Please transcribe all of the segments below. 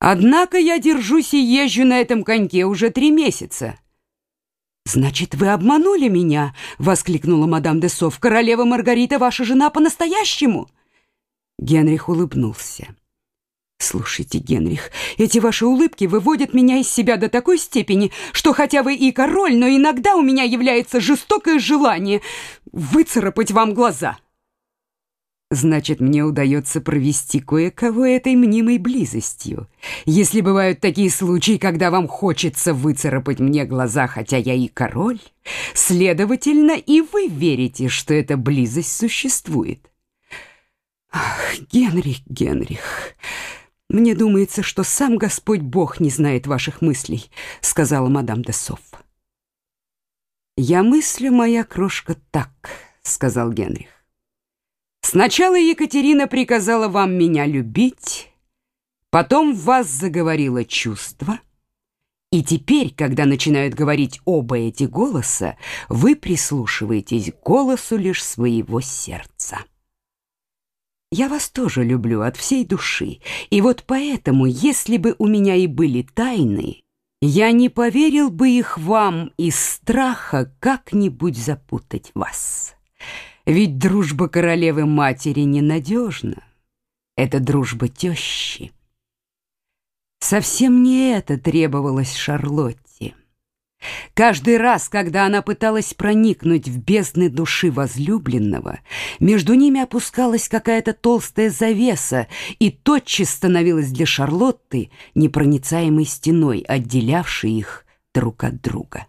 Однако я держусь и езжу на этом коньке уже три месяца. «Значит, вы обманули меня!» — воскликнула мадам де Сов. «Королева Маргарита ваша жена по-настоящему?» Генрих улыбнулся. «Слушайте, Генрих, эти ваши улыбки выводят меня из себя до такой степени, что хотя вы и король, но иногда у меня является жестокое желание выцарапать вам глаза». Значит, мне удается провести кое-кого этой мнимой близостью. Если бывают такие случаи, когда вам хочется выцарапать мне глаза, хотя я и король, следовательно, и вы верите, что эта близость существует. Ах, Генрих, Генрих, мне думается, что сам Господь Бог не знает ваших мыслей, сказала мадам де Софф. Я мыслю, моя крошка, так, сказал Генрих. Сначала Екатерина приказала вам меня любить, потом в вас заговорило чувство, и теперь, когда начинают говорить оба эти голоса, вы прислушиваетесь к голосу лишь своего сердца. Я вас тоже люблю от всей души, и вот поэтому, если бы у меня и были тайны, я не поверил бы их вам из страха как-нибудь запутать вас». Ведь дружба королевы-матери ненадежна. Это дружба тещи. Совсем не это требовалось Шарлотте. Каждый раз, когда она пыталась проникнуть в бездны души возлюбленного, между ними опускалась какая-то толстая завеса и тотчас становилась для Шарлотты непроницаемой стеной, отделявшей их друг от друга.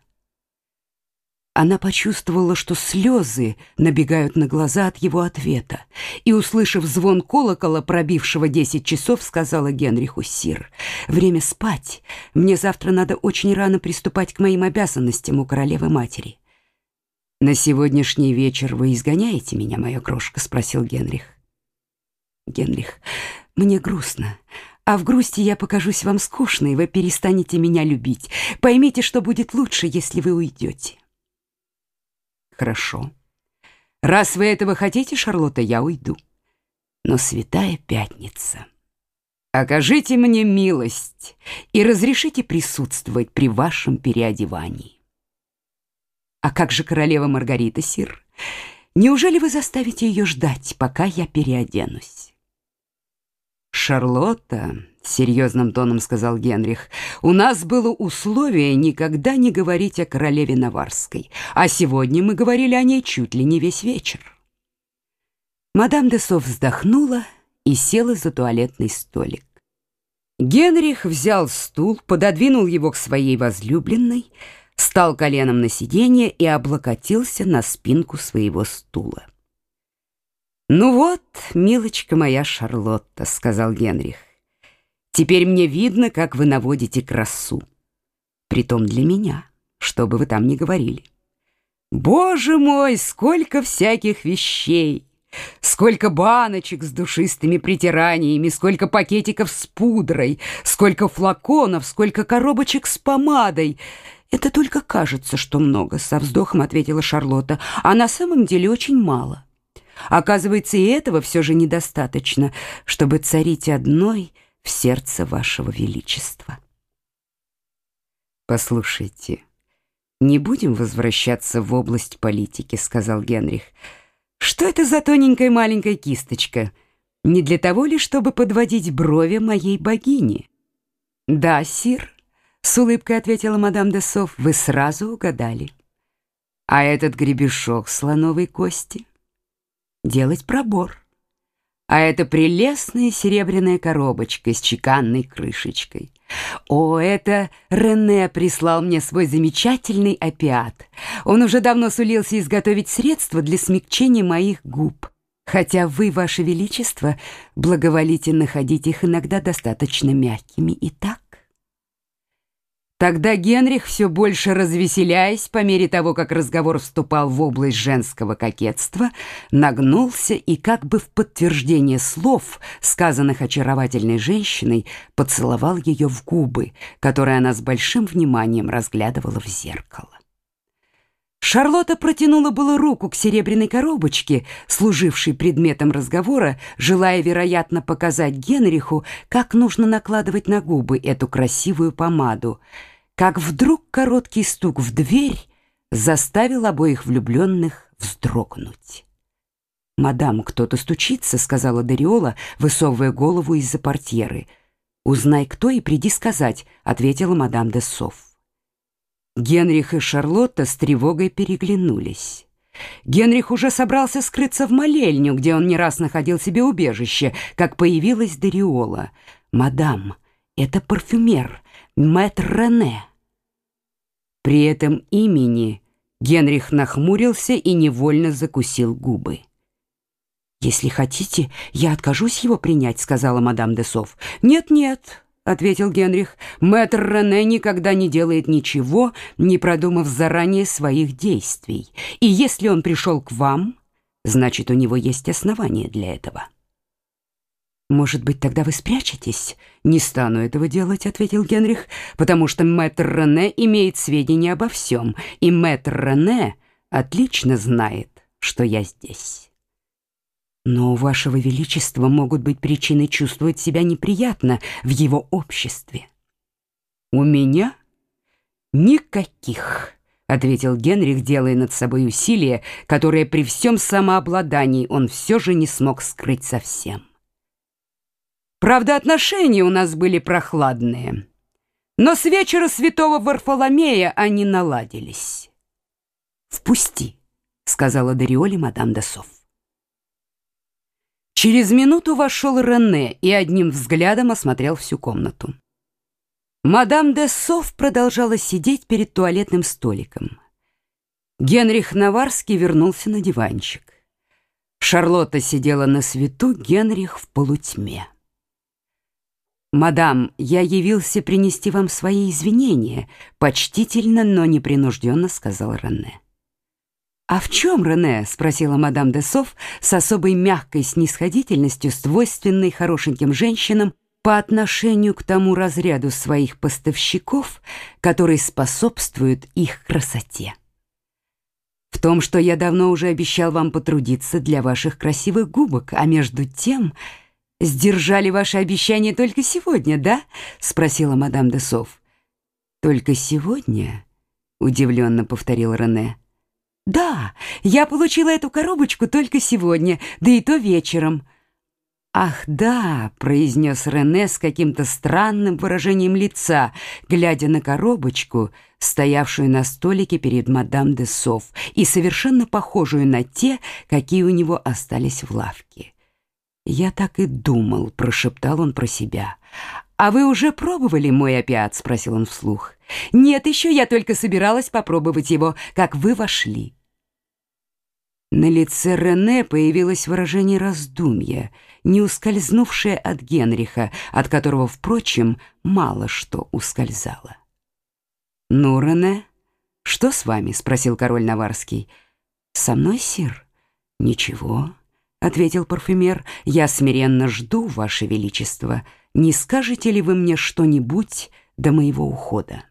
Она почувствовала, что слезы набегают на глаза от его ответа, и, услышав звон колокола, пробившего десять часов, сказала Генриху Сир, «Время спать. Мне завтра надо очень рано приступать к моим обязанностям у королевы-матери». «На сегодняшний вечер вы изгоняете меня, моя крошка?» — спросил Генрих. «Генрих, мне грустно». А в грусти я покажусь вам скучной, вы перестанете меня любить. Поймите, что будет лучше, если вы уйдете. Хорошо. Раз вы этого хотите, Шарлотта, я уйду. Но святая пятница. Окажите мне милость и разрешите присутствовать при вашем переодевании. А как же королева Маргарита, сир? Неужели вы заставите ее ждать, пока я переоденусь? Шарлотта серьезным тоном сказал Генрих. У нас было условие никогда не говорить о королеве Наварской, а сегодня мы говорили о ней чуть ли не весь вечер. Мадам де Соф вздохнула и села за туалетный столик. Генрих взял стул, пододвинул его к своей возлюбленной, стал коленом на сиденье и облокотился на спинку своего стула. «Ну вот, милочка моя Шарлотта», — сказал Генрих, Теперь мне видно, как вы наводите красу. Притом для меня, что бы вы там ни говорили. Боже мой, сколько всяких вещей! Сколько баночек с душистыми притираниями, сколько пакетиков с пудрой, сколько флаконов, сколько коробочек с помадой. Это только кажется, что много, со вздохом ответила Шарлотта, а на самом деле очень мало. Оказывается, и этого все же недостаточно, чтобы царить одной — в сердце вашего величества. Послушайте, не будем возвращаться в область политики, сказал Генрих. Что это за тоненькая маленькая кисточка? Не для того ли, чтобы подводить брови моей богини? Да, сир, с улыбкой ответила мадам де Соф. Вы сразу угадали. А этот гребешок слоновой кости делать пробор а это прелестная серебряная коробочка с чеканной крышечкой. О, это Рене прислал мне свой замечательный опиат. Он уже давно сулился изготовить средства для смягчения моих губ. Хотя вы, ваше величество, благоволите находить их иногда достаточно мягкими и так. Тогда Генрих, все больше развеселяясь по мере того, как разговор вступал в область женского кокетства, нагнулся и как бы в подтверждение слов, сказанных очаровательной женщиной, поцеловал ее в губы, которые она с большим вниманием разглядывала в зеркало. Шарлотта протянула было руку к серебряной коробочке, служившей предметом разговора, желая, вероятно, показать Генриху, как нужно накладывать на губы эту красивую помаду, как вдруг короткий стук в дверь заставил обоих влюбленных вздрогнуть. «Мадам, кто-то стучится», — сказала Дариола, высовывая голову из-за портьеры. «Узнай, кто, и приди сказать», — ответила мадам де Софф. Генрих и Шарлотта с тревогой переглянулись. Генрих уже собрался скрыться в молельню, где он не раз находил себе убежище, как появилась Дариола. «Мадам, это парфюмер, мэтр Рене». При этом имени Генрих нахмурился и невольно закусил губы. «Если хотите, я откажусь его принять», — сказала мадам де Софф. «Нет-нет», ответил Генрих. Мэтр Рене никогда не делает ничего, не продумав заранее своих действий. И если он пришел к вам, значит, у него есть основания для этого. Может быть, тогда вы спрячетесь? Не стану этого делать, ответил Генрих, потому что мэтр Рене имеет сведения обо всем, и мэтр Рене отлично знает, что я здесь. Но у вашего величества могут быть причины чувствовать себя неприятно в его обществе. У меня никаких, ответил Генрих, делая над собой усилие, которое при всем самообладании он все же не смог скрыть совсем. Правда, отношения у нас были прохладные, но с вечера святого Варфоломея они наладились. «Впусти», — сказала Дариоле мадам Досов. Через минуту вошел Рене и одним взглядом осмотрел всю комнату. Мадам де Соф продолжала сидеть перед туалетным столиком. Генрих Наварский вернулся на диванчик. Шарлотта сидела на свету, Генрих в полутьме. «Мадам, я явился принести вам свои извинения», — почтительно, но непринужденно сказал Рене. «А в чем, Рене?» — спросила мадам де Соф с особой мягкой снисходительностью, свойственной хорошеньким женщинам по отношению к тому разряду своих поставщиков, который способствует их красоте. «В том, что я давно уже обещал вам потрудиться для ваших красивых губок, а между тем...» «Сдержали ваше обещание только сегодня, да?» — спросила мадам де Соф. «Только сегодня?» — удивленно повторил Рене. «Да, я получила эту коробочку только сегодня, да и то вечером». «Ах, да», — произнес Рене с каким-то странным выражением лица, глядя на коробочку, стоявшую на столике перед мадам де Соф и совершенно похожую на те, какие у него остались в лавке. «Я так и думал», — прошептал он про себя. «А вы уже пробовали мой опиат?» — спросил он вслух. «Нет, еще я только собиралась попробовать его, как вы вошли». На лице Рене появилось выражение раздумья, не ускользнувшее от Генриха, от которого, впрочем, мало что ускользало. «Ну, Рене, что с вами?» — спросил король Наварский. «Со мной, сир?» «Ничего», — ответил парфюмер. «Я смиренно жду, ваше величество. Не скажете ли вы мне что-нибудь до моего ухода?»